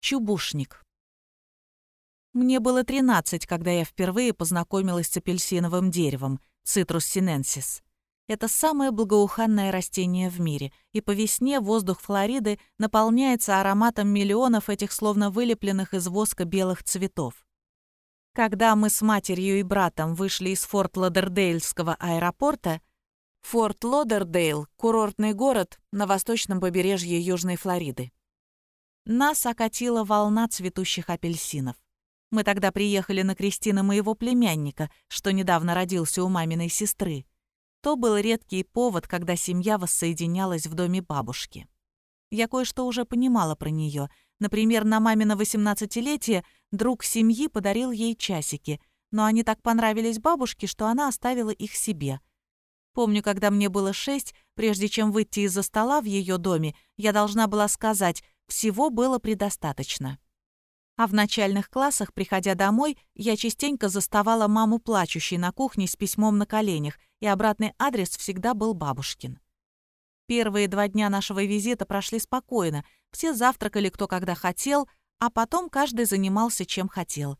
Чубушник. Мне было 13, когда я впервые познакомилась с апельсиновым деревом, Citrus sinensis. Это самое благоуханное растение в мире, и по весне воздух Флориды наполняется ароматом миллионов этих словно вылепленных из воска белых цветов. Когда мы с матерью и братом вышли из Форт Лодердейльского аэропорта, Форт Лодердейл — курортный город на восточном побережье Южной Флориды. Нас окатила волна цветущих апельсинов. Мы тогда приехали на крестины моего племянника, что недавно родился у маминой сестры. То был редкий повод, когда семья воссоединялась в доме бабушки. Я кое-что уже понимала про нее. Например, на мамино 18-летие друг семьи подарил ей часики, но они так понравились бабушке, что она оставила их себе. Помню, когда мне было шесть, прежде чем выйти из-за стола в ее доме, я должна была сказать всего было предостаточно. А в начальных классах, приходя домой, я частенько заставала маму плачущей на кухне с письмом на коленях, и обратный адрес всегда был бабушкин. Первые два дня нашего визита прошли спокойно, все завтракали кто когда хотел, а потом каждый занимался чем хотел.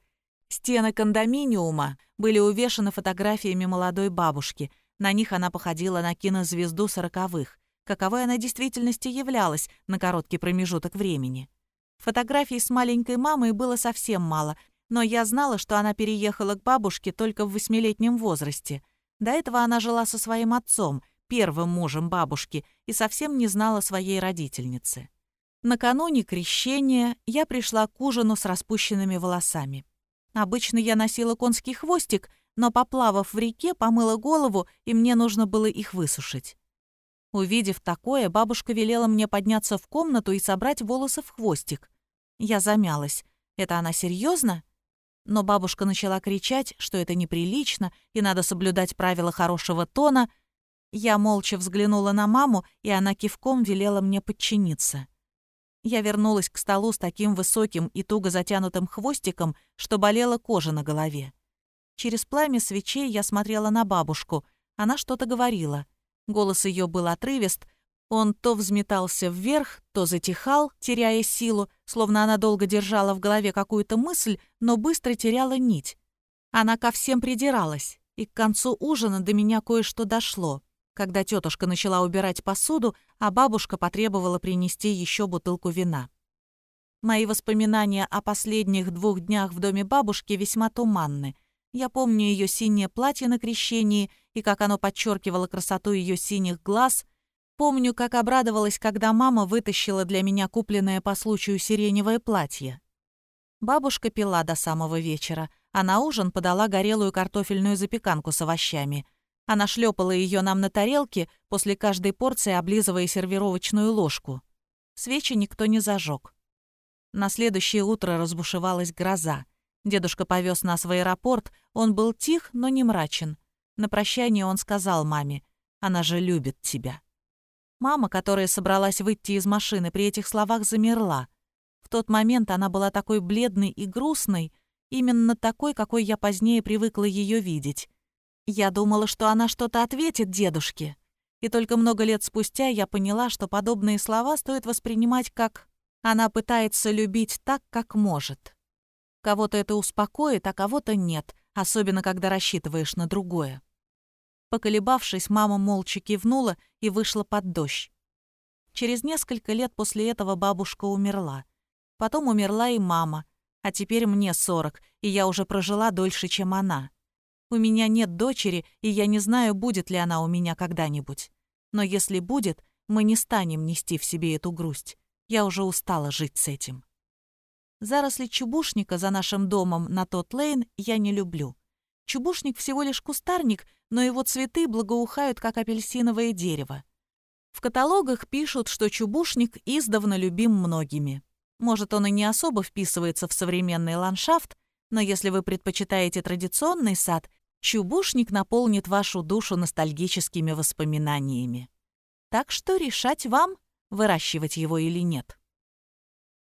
Стены кондоминиума были увешаны фотографиями молодой бабушки, на них она походила на кинозвезду сороковых каковой она в действительности являлась на короткий промежуток времени. Фотографий с маленькой мамой было совсем мало, но я знала, что она переехала к бабушке только в восьмилетнем возрасте. До этого она жила со своим отцом, первым мужем бабушки, и совсем не знала своей родительницы. Накануне крещения я пришла к ужину с распущенными волосами. Обычно я носила конский хвостик, но, поплавав в реке, помыла голову, и мне нужно было их высушить. Увидев такое, бабушка велела мне подняться в комнату и собрать волосы в хвостик. Я замялась. Это она серьезно? Но бабушка начала кричать, что это неприлично и надо соблюдать правила хорошего тона. Я молча взглянула на маму, и она кивком велела мне подчиниться. Я вернулась к столу с таким высоким и туго затянутым хвостиком, что болела кожа на голове. Через пламя свечей я смотрела на бабушку. Она что-то говорила. Голос ее был отрывист, он то взметался вверх, то затихал, теряя силу, словно она долго держала в голове какую-то мысль, но быстро теряла нить. Она ко всем придиралась, и к концу ужина до меня кое-что дошло, когда тетушка начала убирать посуду, а бабушка потребовала принести еще бутылку вина. Мои воспоминания о последних двух днях в доме бабушки весьма туманны. Я помню ее синее платье на крещении и как оно подчеркивало красоту ее синих глаз. Помню, как обрадовалась, когда мама вытащила для меня купленное по случаю сиреневое платье. Бабушка пила до самого вечера, а на ужин подала горелую картофельную запеканку с овощами. Она шлепала ее нам на тарелке, после каждой порции облизывая сервировочную ложку. Свечи никто не зажег. На следующее утро разбушевалась гроза. Дедушка повез нас в аэропорт, он был тих, но не мрачен. На прощание он сказал маме, «Она же любит тебя». Мама, которая собралась выйти из машины, при этих словах замерла. В тот момент она была такой бледной и грустной, именно такой, какой я позднее привыкла ее видеть. Я думала, что она что-то ответит дедушке. И только много лет спустя я поняла, что подобные слова стоит воспринимать как «она пытается любить так, как может». Кого-то это успокоит, а кого-то нет, особенно когда рассчитываешь на другое. Поколебавшись, мама молча кивнула и вышла под дождь. Через несколько лет после этого бабушка умерла. Потом умерла и мама, а теперь мне сорок, и я уже прожила дольше, чем она. У меня нет дочери, и я не знаю, будет ли она у меня когда-нибудь. Но если будет, мы не станем нести в себе эту грусть. Я уже устала жить с этим. Заросли чубушника за нашим домом на тот лейн я не люблю. Чубушник всего лишь кустарник, но его цветы благоухают, как апельсиновое дерево. В каталогах пишут, что чубушник издавна любим многими. Может, он и не особо вписывается в современный ландшафт, но если вы предпочитаете традиционный сад, чубушник наполнит вашу душу ностальгическими воспоминаниями. Так что решать вам, выращивать его или нет.